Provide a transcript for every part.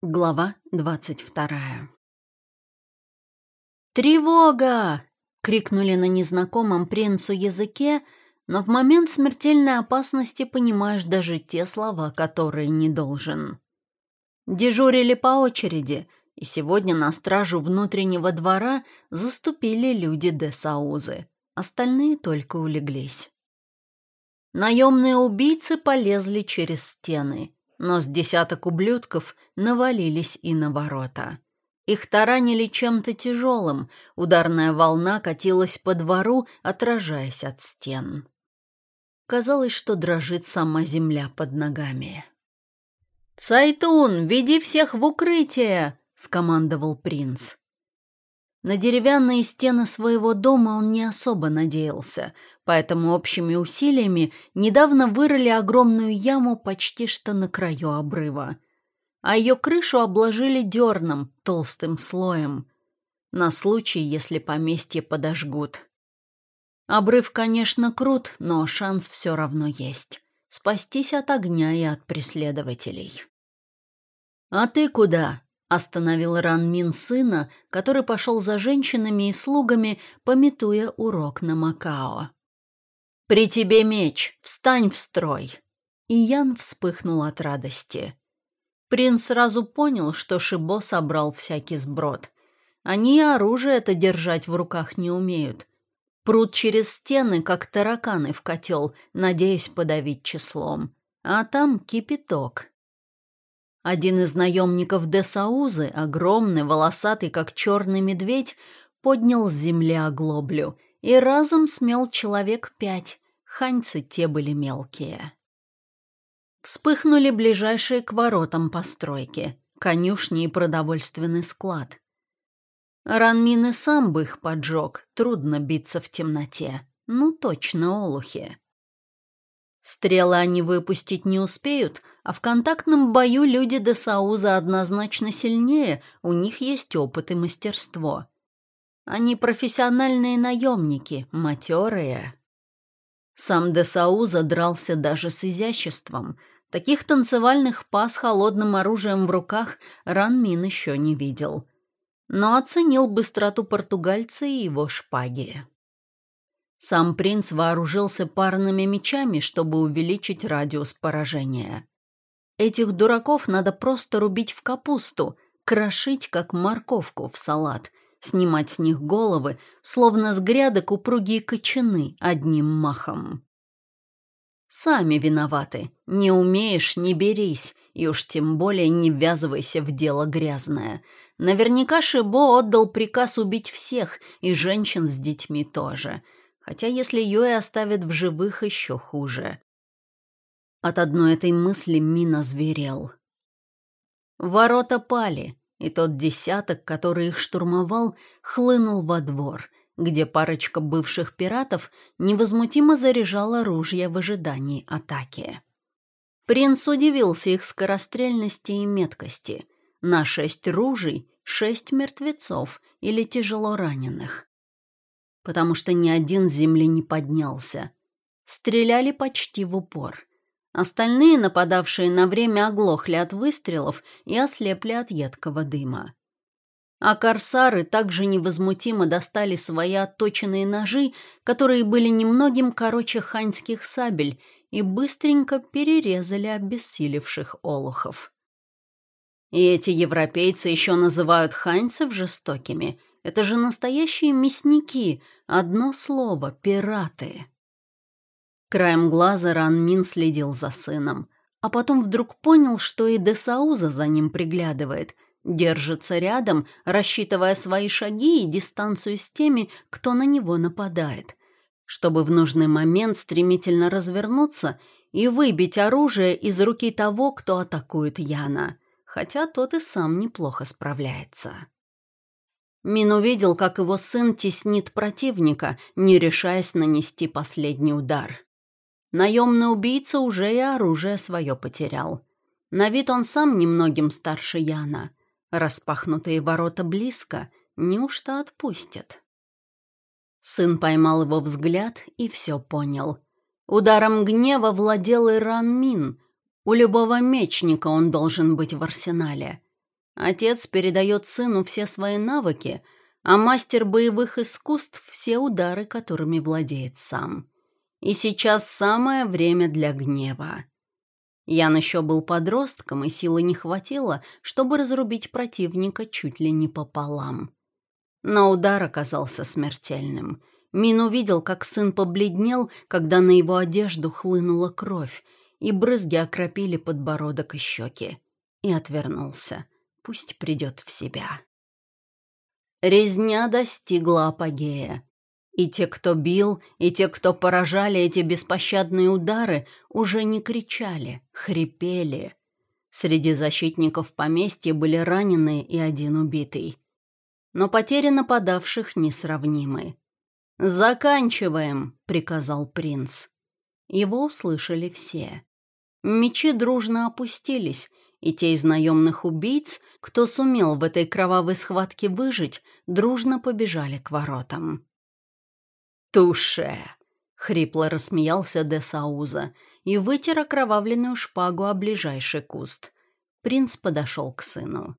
Глава двадцать вторая «Тревога!» — крикнули на незнакомом принцу языке, но в момент смертельной опасности понимаешь даже те слова, которые не должен. Дежурили по очереди, и сегодня на стражу внутреннего двора заступили люди де Саузы. Остальные только улеглись. Наемные убийцы полезли через стены — но с десяток ублюдков навалились и на ворота. Их таранили чем-то тяжелым, ударная волна катилась по двору, отражаясь от стен. Казалось, что дрожит сама земля под ногами. «Цайтун, веди всех в укрытие!» — скомандовал принц. На деревянные стены своего дома он не особо надеялся, поэтому общими усилиями недавно вырыли огромную яму почти что на краю обрыва. А ее крышу обложили дерном, толстым слоем, на случай, если поместье подожгут. Обрыв, конечно, крут, но шанс все равно есть. Спастись от огня и от преследователей. «А ты куда?» — остановил Ранмин сына, который пошел за женщинами и слугами, пометуя урок на Макао. «При тебе меч! Встань в строй!» И Ян вспыхнул от радости. Принц сразу понял, что Шибо собрал всякий сброд. Они оружие это держать в руках не умеют. Прут через стены, как тараканы в котел, надеясь подавить числом. А там кипяток. Один из наемников Десаузы, огромный, волосатый, как черный медведь, поднял с земли оглоблю и разом смел человек пять. Ханьцы те были мелкие. Вспыхнули ближайшие к воротам постройки, конюшни и продовольственный склад. Ранмин и сам бы их поджег, трудно биться в темноте. Ну, точно, олухи. Стрелы они выпустить не успеют, а в контактном бою люди Десауза однозначно сильнее, у них есть опыт и мастерство. Они профессиональные наемники, матерые. Сам Десауза дрался даже с изяществом. Таких танцевальных пас холодным оружием в руках Ранмин еще не видел. Но оценил быстроту португальца и его шпаги. Сам принц вооружился парными мечами, чтобы увеличить радиус поражения. Этих дураков надо просто рубить в капусту, крошить, как морковку в салат, снимать с них головы, словно с грядок упругие кочаны одним махом. Сами виноваты. Не умеешь — не берись, и уж тем более не ввязывайся в дело грязное. Наверняка Шибо отдал приказ убить всех, и женщин с детьми тоже — Хотя если Юэ оставит в живых, еще хуже. От одной этой мысли Мина зверел. Ворота пали, и тот десяток, который их штурмовал, хлынул во двор, где парочка бывших пиратов невозмутимо заряжала ружья в ожидании атаки. Принц удивился их скорострельности и меткости. На шесть ружей — шесть мертвецов или тяжело раненых потому что ни один земли не поднялся. Стреляли почти в упор. Остальные, нападавшие на время, оглохли от выстрелов и ослепли от едкого дыма. А корсары также невозмутимо достали свои отточенные ножи, которые были немногим короче ханьских сабель, и быстренько перерезали обессилевших олухов. И эти европейцы еще называют ханьцев жестокими. Это же настоящие мясники, одно слово — пираты. Краем глаза Ран Мин следил за сыном, а потом вдруг понял, что и Десауза за ним приглядывает, держится рядом, рассчитывая свои шаги и дистанцию с теми, кто на него нападает, чтобы в нужный момент стремительно развернуться и выбить оружие из руки того, кто атакует Яна, хотя тот и сам неплохо справляется. Мин увидел, как его сын теснит противника, не решаясь нанести последний удар. Наемный убийца уже и оружие свое потерял. На вид он сам немногим старше Яна. Распахнутые ворота близко, неужто отпустят? Сын поймал его взгляд и все понял. Ударом гнева владел Иран Мин. У любого мечника он должен быть в арсенале. Отец передает сыну все свои навыки, а мастер боевых искусств — все удары, которыми владеет сам. И сейчас самое время для гнева. Ян еще был подростком, и силы не хватило, чтобы разрубить противника чуть ли не пополам. Но удар оказался смертельным. Мин увидел, как сын побледнел, когда на его одежду хлынула кровь, и брызги окропили подбородок и щеки. И отвернулся. Пусть придет в себя. Резня достигла апогея. И те, кто бил, и те, кто поражали эти беспощадные удары, уже не кричали, хрипели. Среди защитников поместья были раненые и один убитый. Но потери нападавших несравнимы. «Заканчиваем», — приказал принц. Его услышали все. Мечи дружно опустились, и те из наемных убийц, кто сумел в этой кровавой схватке выжить, дружно побежали к воротам. «Туше!» — хрипло рассмеялся де Сауза и вытер окровавленную шпагу о ближайший куст. Принц подошел к сыну.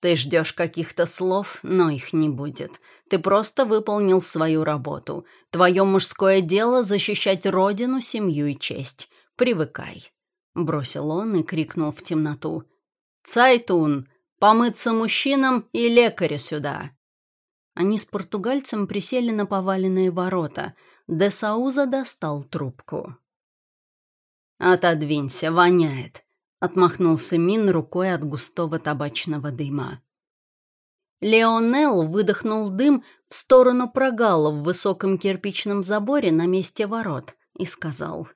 «Ты ждешь каких-то слов, но их не будет. Ты просто выполнил свою работу. Твое мужское дело — защищать родину, семью и честь. Привыкай». Бросил он и крикнул в темноту. «Цайтун! Помыться мужчинам и лекаря сюда!» Они с португальцем присели на поваленные ворота. Де Сауза достал трубку. «Отодвинься, воняет», — отмахнулся Мин рукой от густого табачного дыма. Леонел выдохнул дым в сторону прогала в высоком кирпичном заборе на месте ворот и сказал.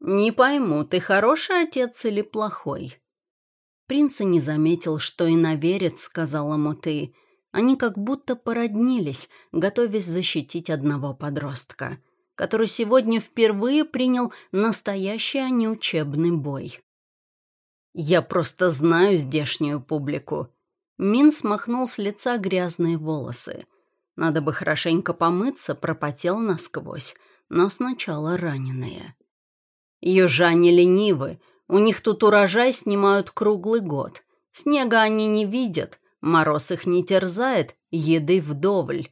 «Не пойму, ты хороший отец или плохой?» Принц и не заметил, что иноверец сказал ему «ты», они как будто породнились, готовясь защитить одного подростка, который сегодня впервые принял настоящий, а не учебный бой. «Я просто знаю здешнюю публику». Мин смахнул с лица грязные волосы. Надо бы хорошенько помыться, пропотел насквозь, но сначала раненые. Южане ленивы, у них тут урожай снимают круглый год. Снега они не видят, Мороз их не терзает, еды вдоволь.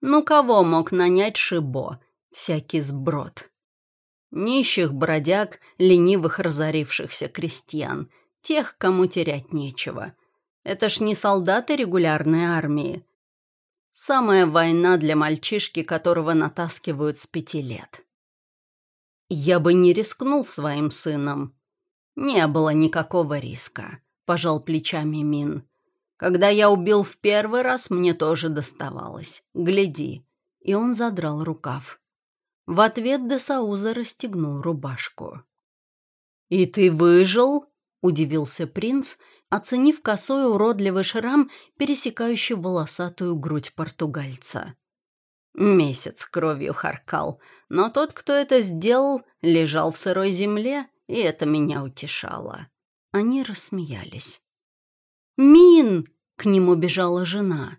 Ну кого мог нанять Шибо? Всякий сброд. Нищих бродяг, ленивых разорившихся крестьян, тех, кому терять нечего. Это ж не солдаты регулярной армии. Самая война для мальчишки, которого натаскивают с пяти лет. Я бы не рискнул своим сыном. Не было никакого риска, пожал плечами Мин. Когда я убил в первый раз, мне тоже доставалось. Гляди». И он задрал рукав. В ответ Десауза расстегнул рубашку. «И ты выжил?» — удивился принц, оценив косой уродливый шрам, пересекающий волосатую грудь португальца. Месяц кровью харкал, но тот, кто это сделал, лежал в сырой земле, и это меня утешало. Они рассмеялись. «Мин!» — к нему бежала жена.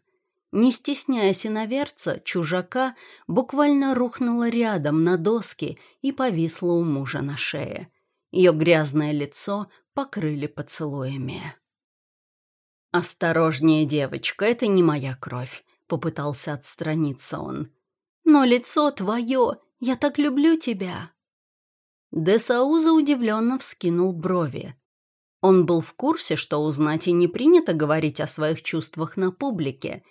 Не стесняясь иноверца, чужака буквально рухнула рядом на доски и повисла у мужа на шее. Ее грязное лицо покрыли поцелуями. «Осторожнее, девочка, это не моя кровь», — попытался отстраниться он. «Но лицо твое, я так люблю тебя». Десауза удивленно вскинул брови. Он был в курсе, что узнать и не принято говорить о своих чувствах на публике,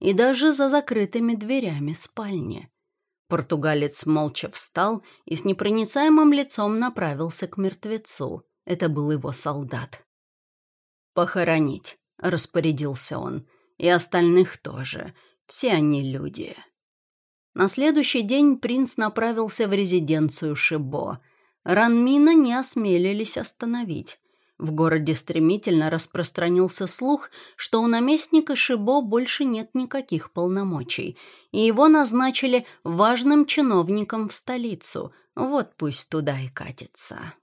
и даже за закрытыми дверями спальни. Португалец молча встал и с непроницаемым лицом направился к мертвецу. Это был его солдат. «Похоронить», — распорядился он, — «и остальных тоже. Все они люди». На следующий день принц направился в резиденцию Шибо. Ранмина не осмелились остановить. В городе стремительно распространился слух, что у наместника Шибо больше нет никаких полномочий, и его назначили важным чиновником в столицу. Вот пусть туда и катится.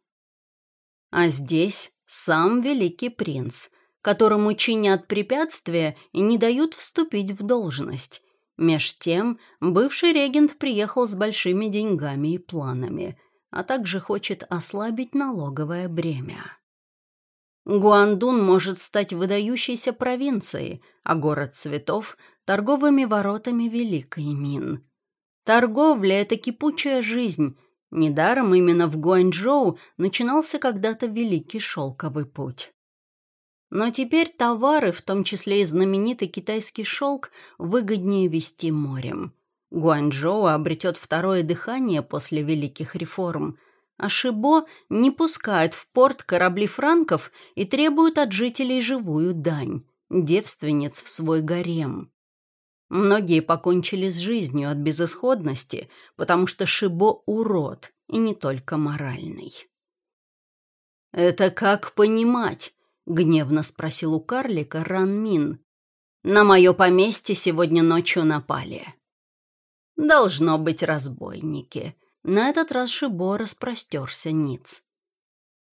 А здесь сам великий принц, которому чинят препятствия и не дают вступить в должность. Меж тем, бывший регент приехал с большими деньгами и планами, а также хочет ослабить налоговое бремя. Гуандун может стать выдающейся провинцией, а город цветов — торговыми воротами Великой Мин. Торговля — это кипучая жизнь. Недаром именно в Гуанчжоу начинался когда-то Великий Шелковый путь. Но теперь товары, в том числе и знаменитый китайский шелк, выгоднее вести морем. Гуанчжоу обретет второе дыхание после великих реформ, а Шибо не пускает в порт корабли франков и требует от жителей живую дань, девственниц в свой гарем. Многие покончили с жизнью от безысходности, потому что Шибо — урод, и не только моральный. «Это как понимать?» — гневно спросил у карлика Ранмин. «На мое поместье сегодня ночью напали». «Должно быть разбойники», на этот раз Шибо распростерся ниц.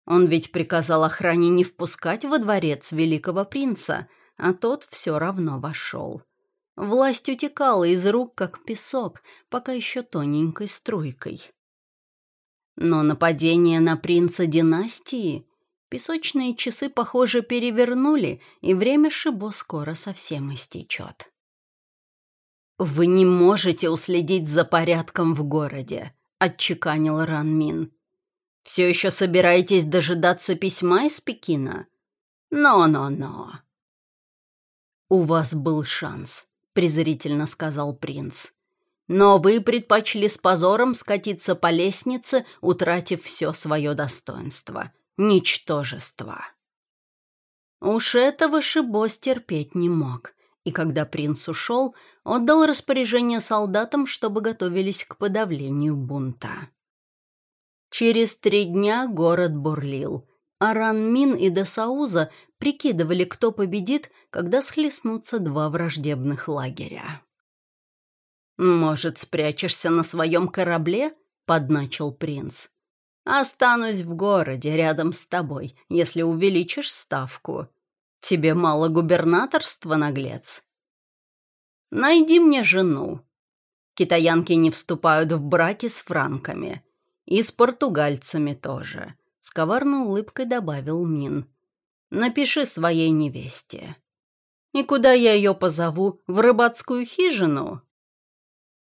Он ведь приказал охране не впускать во дворец великого принца, а тот все равно вошел. Власть утекала из рук, как песок, пока еще тоненькой струйкой. Но нападение на принца династии песочные часы, похоже, перевернули, и время Шибо скоро совсем истечет. «Вы не можете уследить за порядком в городе», отчеканил Ранмин. «Все еще собираетесь дожидаться письма из Пекина? Но-но-но». «У вас был шанс», — презрительно сказал принц. «Но вы предпочли с позором скатиться по лестнице, утратив все свое достоинство. Ничтожество». Уж этого Шибос терпеть не мог, и когда принц ушел, отдал распоряжение солдатам, чтобы готовились к подавлению бунта. Через три дня город бурлил, а Ранмин и Десауза прикидывали, кто победит, когда схлестнутся два враждебных лагеря. «Может, спрячешься на своем корабле?» — подначил принц. «Останусь в городе рядом с тобой, если увеличишь ставку. Тебе мало губернаторства, наглец?» Найди мне жену. Китаянки не вступают в браки с франками. И с португальцами тоже. С коварной улыбкой добавил Мин. Напиши своей невесте. И куда я ее позову? В рыбацкую хижину?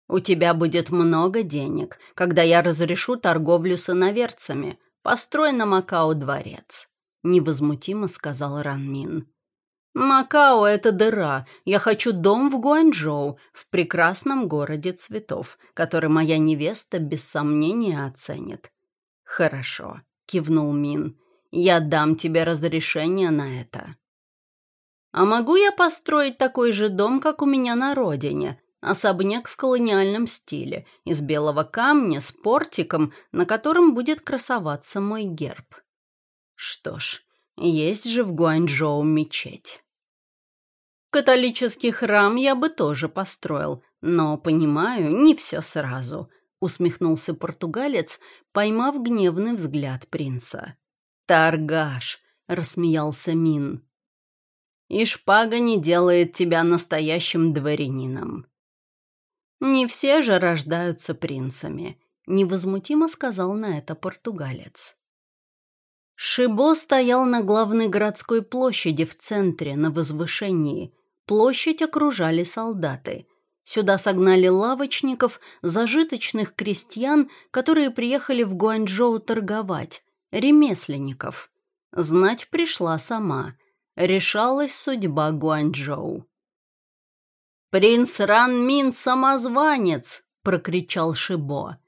У тебя будет много денег, когда я разрешу торговлю с иноверцами. Построй на Макао дворец. Невозмутимо сказал Ранмин. «Макао — это дыра. Я хочу дом в Гуанчжоу, в прекрасном городе цветов, который моя невеста без сомнения оценит». «Хорошо», — кивнул Мин. «Я дам тебе разрешение на это». «А могу я построить такой же дом, как у меня на родине?» Особняк в колониальном стиле, из белого камня с портиком, на котором будет красоваться мой герб. Что ж, есть же в Гуанчжоу мечеть. Католический храм я бы тоже построил, но, понимаю, не все сразу, усмехнулся португалец, поймав гневный взгляд принца. Торгаш, рассмеялся Мин. И шпага не делает тебя настоящим дворянином. Не все же рождаются принцами, невозмутимо сказал на это португалец. Шибо стоял на главной городской площади в центре, на возвышении. Площадь окружали солдаты. Сюда согнали лавочников, зажиточных крестьян, которые приехали в Гуанчжоу торговать, ремесленников. Знать пришла сама. Решалась судьба Гуанчжоу. «Принц Ран Мин самозванец!» — прокричал Шибо.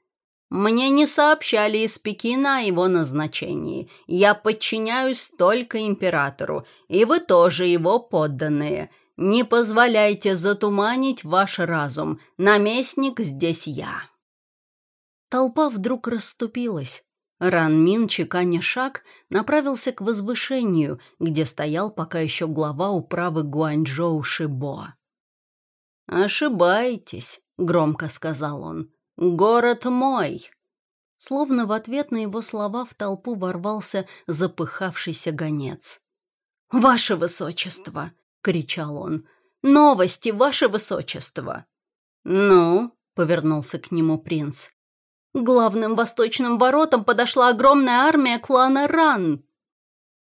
Мне не сообщали из Пекина о его назначении. Я подчиняюсь только императору, и вы тоже его подданные. Не позволяйте затуманить ваш разум. Наместник здесь я». Толпа вдруг расступилась. Ранмин, чеканя шаг, направился к возвышению, где стоял пока еще глава управы Гуанчжоу Шибо. «Ошибаетесь», — громко сказал он. «Город мой!» Словно в ответ на его слова в толпу ворвался запыхавшийся гонец. «Ваше высочество!» — кричал он. «Новости, ваше высочество!» «Ну?» — повернулся к нему принц. «Главным восточным воротам подошла огромная армия клана Ран!»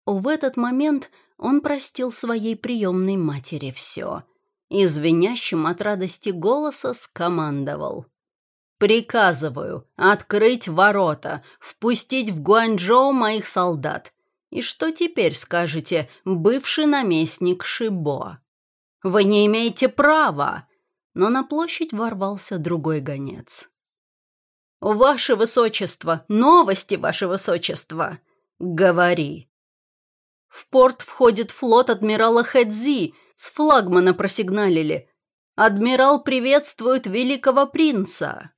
В этот момент он простил своей приемной матери все и звенящим от радости голоса скомандовал. «Приказываю открыть ворота, впустить в Гуанчжоу моих солдат. И что теперь скажете, бывший наместник Шибо?» «Вы не имеете права!» Но на площадь ворвался другой гонец. «Ваше высочество! Новости, ваше высочество!» «Говори!» В порт входит флот адмирала Хэдзи, с флагмана просигналили. Адмирал приветствует великого принца.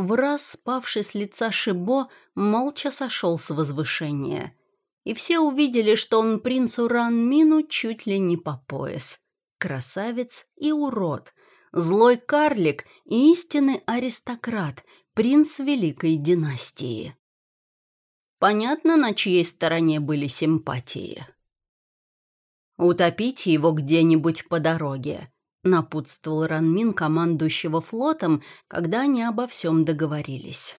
В раз спавший с лица Шибо молча сошел с возвышения. И все увидели, что он принцу Ранмину чуть ли не по пояс. Красавец и урод, злой карлик и истинный аристократ, принц великой династии. Понятно, на чьей стороне были симпатии. «Утопите его где-нибудь по дороге», — напутствовал Ранмин командующего флотом, когда они обо всем договорились.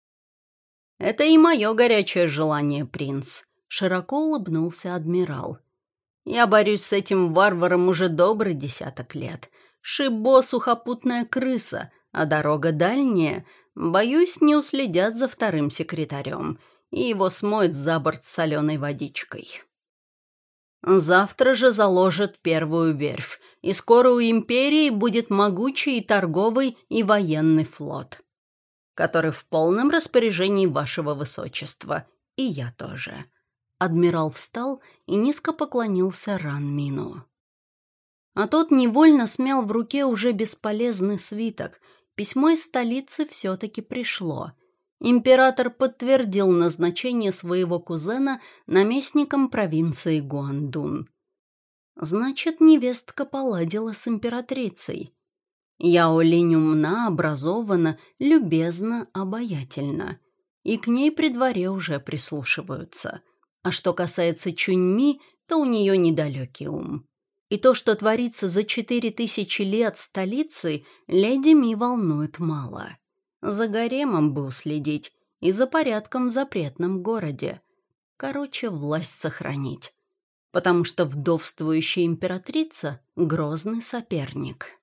«Это и мое горячее желание, принц», — широко улыбнулся адмирал. «Я борюсь с этим варваром уже добрый десяток лет. Шибо — сухопутная крыса, а дорога дальняя. Боюсь, не уследят за вторым секретарем, и его смоет за борт соленой водичкой». Завтра же заложат первую верфь, и скоро у империи будет могучий торговый и военный флот, который в полном распоряжении вашего высочества, и я тоже». Адмирал встал и низко поклонился Ранмину. А тот невольно смял в руке уже бесполезный свиток. Письмо из столицы все-таки пришло — император подтвердил назначение своего кузена наместником провинции Гуандун. Значит, невестка поладила с императрицей. Яо Линь умна, образована, любезна, обаятельна. И к ней при дворе уже прислушиваются. А что касается Чуньми, то у нее недалекий ум. И то, что творится за четыре тысячи лет столицей, леди Ми волнует мало. За гаремом бы уследить и за порядком в запретном городе. Короче, власть сохранить. Потому что вдовствующая императрица — грозный соперник.